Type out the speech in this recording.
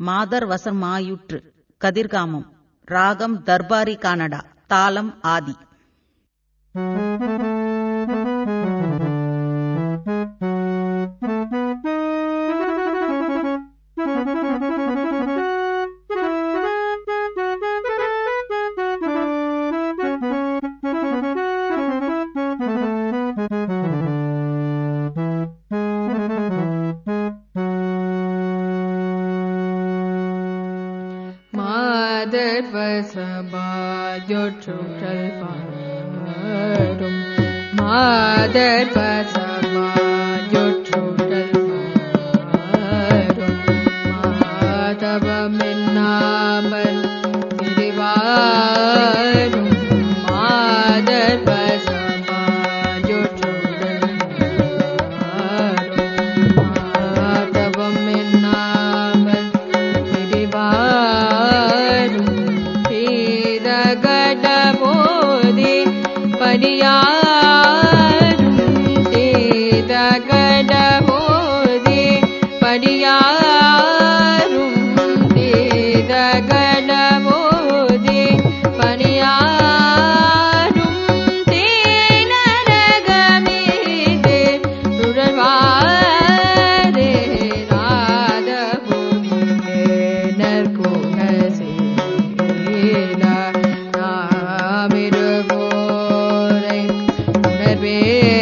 மாதர் வசமாயுற்று கதிர்காமம் ராகம் தர்பாரி கானடா தாளம் ஆதி. மாதர் you मा दर् गड मोदि पड्यागड मोदि पड्या ver.